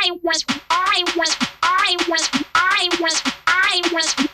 I was, I was, I was, I was, I was, I was.